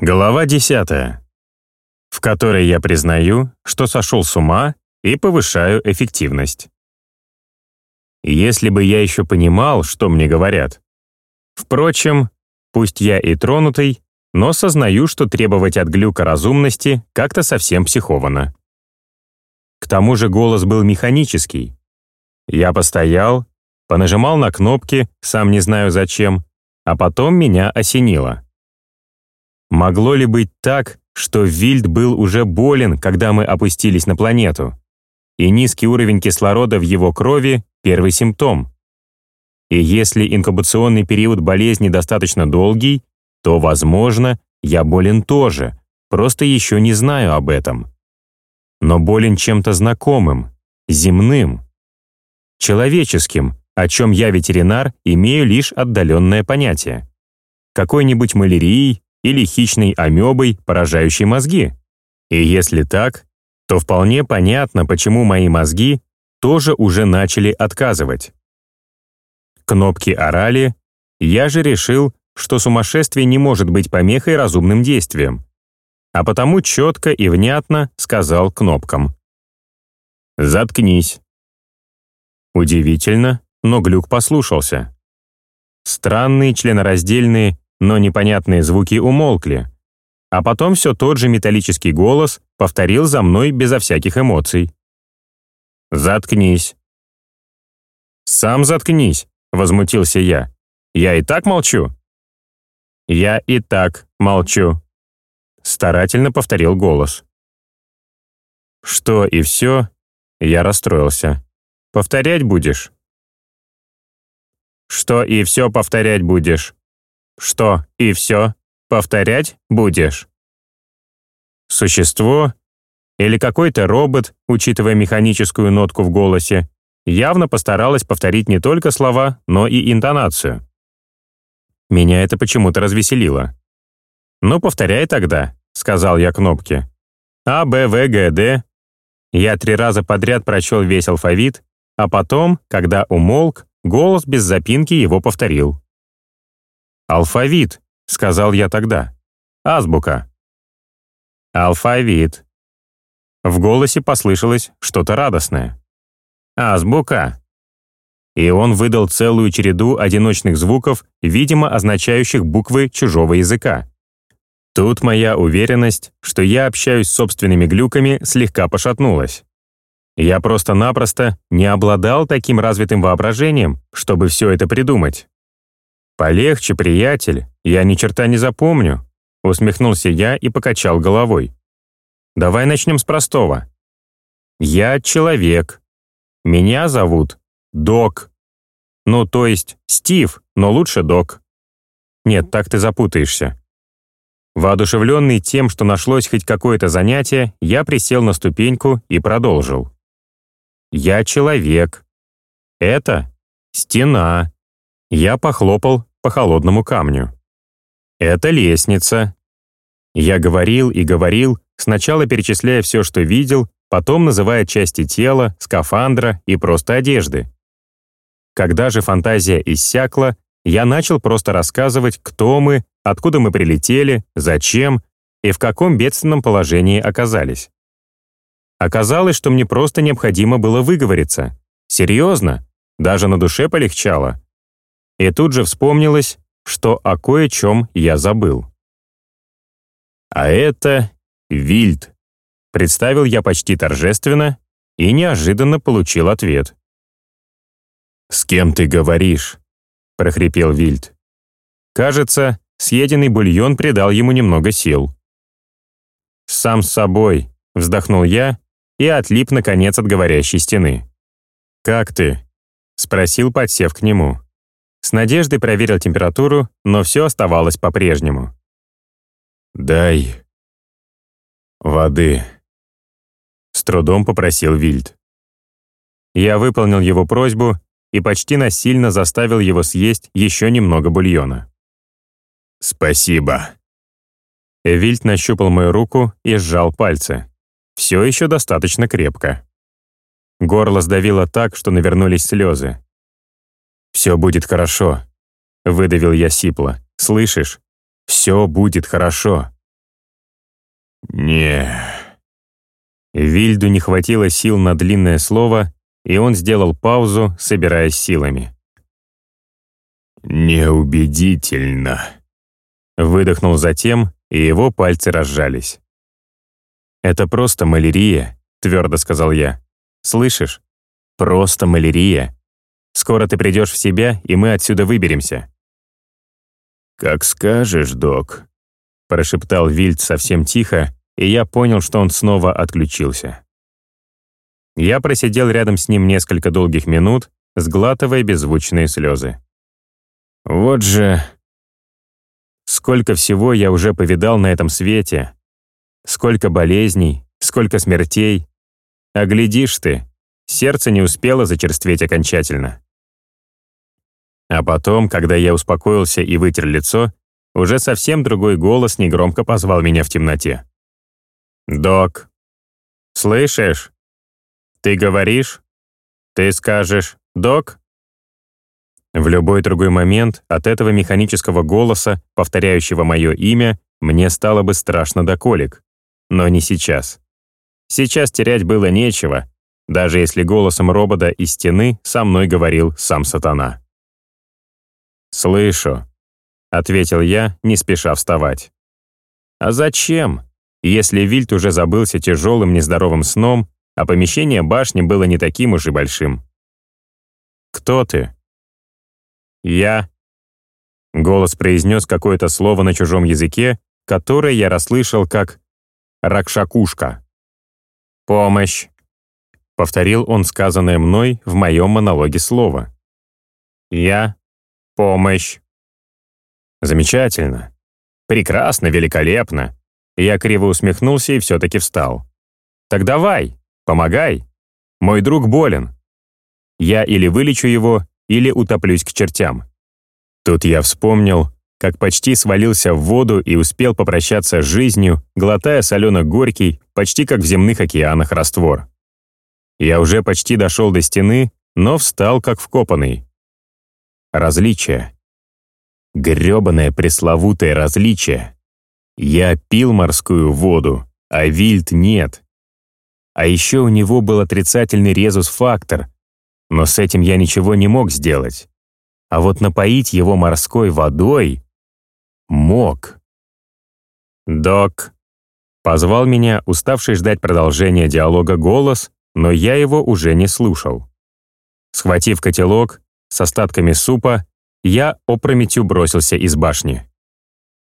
Глава 10, в которой я признаю, что сошел с ума и повышаю эффективность. Если бы я еще понимал, что мне говорят. Впрочем, пусть я и тронутый, но сознаю, что требовать от глюка разумности как-то совсем психованно. К тому же голос был механический. Я постоял, понажимал на кнопки, сам не знаю зачем, а потом меня осенило. Могло ли быть так, что Вильд был уже болен, когда мы опустились на планету? И низкий уровень кислорода в его крови — первый симптом. И если инкубационный период болезни достаточно долгий, то, возможно, я болен тоже, просто еще не знаю об этом. Но болен чем-то знакомым, земным, человеческим, о чем я, ветеринар, имею лишь отдаленное понятие. Какой-нибудь малярией или хищной амебой, поражающей мозги? И если так, то вполне понятно, почему мои мозги тоже уже начали отказывать. Кнопки орали, я же решил, что сумасшествие не может быть помехой разумным действиям, а потому четко и внятно сказал кнопкам. «Заткнись». Удивительно, но Глюк послушался. Странные членораздельные но непонятные звуки умолкли. А потом все тот же металлический голос повторил за мной безо всяких эмоций. «Заткнись». «Сам заткнись», — возмутился я. «Я и так молчу». «Я и так молчу», — старательно повторил голос. «Что и все?» Я расстроился. «Повторять будешь?» «Что и все повторять будешь?» Что, и все? Повторять будешь? Существо или какой-то робот, учитывая механическую нотку в голосе, явно постаралась повторить не только слова, но и интонацию. Меня это почему-то развеселило. «Ну, повторяй тогда», — сказал я кнопке. «А, Б, В, Г, Д». Я три раза подряд прочел весь алфавит, а потом, когда умолк, голос без запинки его повторил. «Алфавит», — сказал я тогда. «Азбука». «Алфавит». В голосе послышалось что-то радостное. «Азбука». И он выдал целую череду одиночных звуков, видимо, означающих буквы чужого языка. Тут моя уверенность, что я общаюсь с собственными глюками, слегка пошатнулась. Я просто-напросто не обладал таким развитым воображением, чтобы все это придумать. «Полегче, приятель, я ни черта не запомню», усмехнулся я и покачал головой. «Давай начнем с простого. Я человек. Меня зовут Док. Ну, то есть Стив, но лучше Док. Нет, так ты запутаешься. Воодушевленный тем, что нашлось хоть какое-то занятие, я присел на ступеньку и продолжил. «Я человек. Это стена». Я похлопал по холодному камню. «Это лестница». Я говорил и говорил, сначала перечисляя все, что видел, потом называя части тела, скафандра и просто одежды. Когда же фантазия иссякла, я начал просто рассказывать, кто мы, откуда мы прилетели, зачем и в каком бедственном положении оказались. Оказалось, что мне просто необходимо было выговориться. Серьезно, даже на душе полегчало. И тут же вспомнилось, что о кое-чем я забыл. А это Вильд. Представил я почти торжественно и неожиданно получил ответ. «С кем ты говоришь?» — прохрипел Вильд. Кажется, съеденный бульон придал ему немного сил. «Сам с собой», — вздохнул я и отлип, наконец, от говорящей стены. «Как ты?» — спросил, подсев к нему. С надеждой проверил температуру, но все оставалось по-прежнему. «Дай воды», — с трудом попросил Вильд. Я выполнил его просьбу и почти насильно заставил его съесть еще немного бульона. «Спасибо». Вильд нащупал мою руку и сжал пальцы. Все еще достаточно крепко. Горло сдавило так, что навернулись слезы. «Все будет хорошо», — выдавил я сипло. «Слышишь? Все будет хорошо. «Не...» Вильду не хватило сил на длинное слово, и он сделал паузу, собираясь силами. «Неубедительно», — выдохнул затем, и его пальцы разжались. «Это просто малярия», — твердо сказал я. «Слышишь? Просто малярия. Скоро ты придешь в себя, и мы отсюда выберемся». «Как скажешь, док», — прошептал Вильд совсем тихо, и я понял, что он снова отключился. Я просидел рядом с ним несколько долгих минут, сглатывая беззвучные слезы. Вот же... Сколько всего я уже повидал на этом свете. Сколько болезней, сколько смертей. А глядишь ты, сердце не успело зачерстветь окончательно. А потом, когда я успокоился и вытер лицо, уже совсем другой голос негромко позвал меня в темноте. «Док, слышишь? Ты говоришь? Ты скажешь «док»?» В любой другой момент от этого механического голоса, повторяющего мое имя, мне стало бы страшно до колик. Но не сейчас. Сейчас терять было нечего, даже если голосом робота из стены со мной говорил сам сатана. «Слышу», — ответил я, не спеша вставать. «А зачем?» если Вильт уже забылся тяжелым нездоровым сном, а помещение башни было не таким уж и большим. «Кто ты?» «Я». Голос произнес какое-то слово на чужом языке, которое я расслышал как «ракшакушка». «Помощь», — повторил он сказанное мной в моем монологе слово. «Я. Помощь». Замечательно. Прекрасно, великолепно. Я криво усмехнулся и все-таки встал. «Так давай, помогай. Мой друг болен. Я или вылечу его, или утоплюсь к чертям». Тут я вспомнил, как почти свалился в воду и успел попрощаться с жизнью, глотая солено-горький, почти как в земных океанах раствор. Я уже почти дошел до стены, но встал как вкопанный. Различие. Грёбаное пресловутое различие. Я пил морскую воду, а Вильд нет. А еще у него был отрицательный резус-фактор, но с этим я ничего не мог сделать. А вот напоить его морской водой мог. «Док», — позвал меня, уставший ждать продолжения диалога голос, но я его уже не слушал. Схватив котелок с остатками супа, я опрометью бросился из башни.